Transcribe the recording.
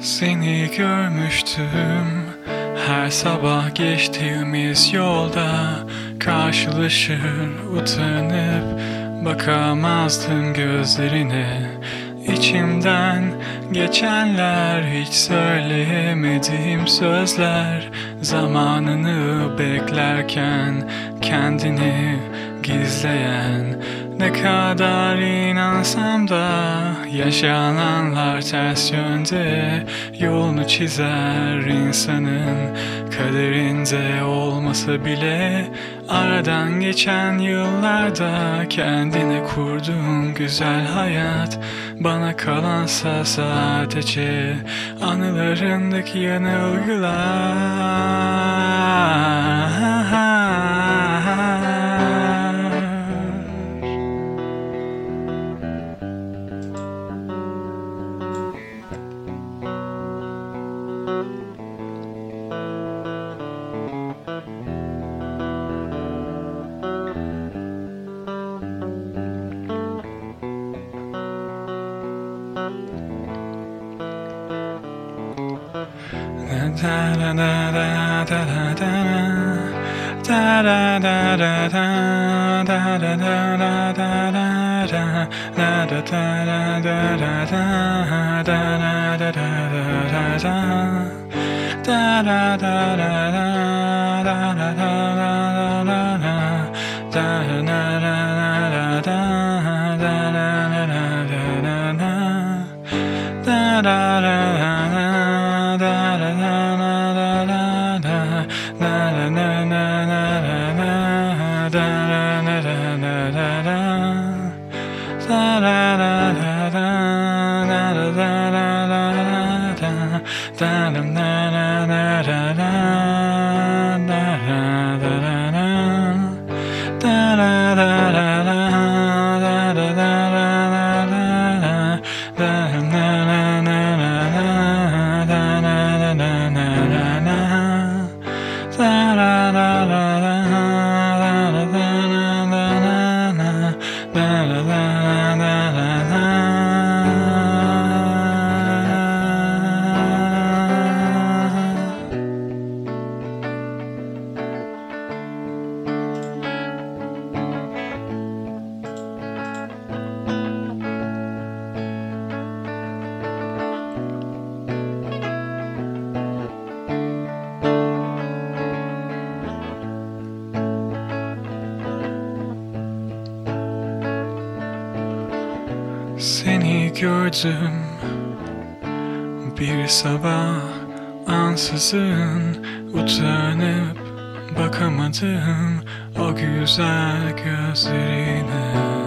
Seni görmüştüm. Her sabah geçtiğimiz yolda Karşılaşır utanıp bakamazdım gözlerine. İçimden geçenler hiç söyleyemediğim sözler Zamanını beklerken kendini gizleyen Ne kadar inansam da yaşananlar ters yönde. Yolunu çizer insanın kaderinde olmasa bile. Aradan geçen yıllarda kendine kurduğun güzel hayat Bana kalansa sadece anılarındaki yanılgılar da da da da da da da Seni gördüm. Bir sabah ansızın utanıp bakamadım o güzel gözlerine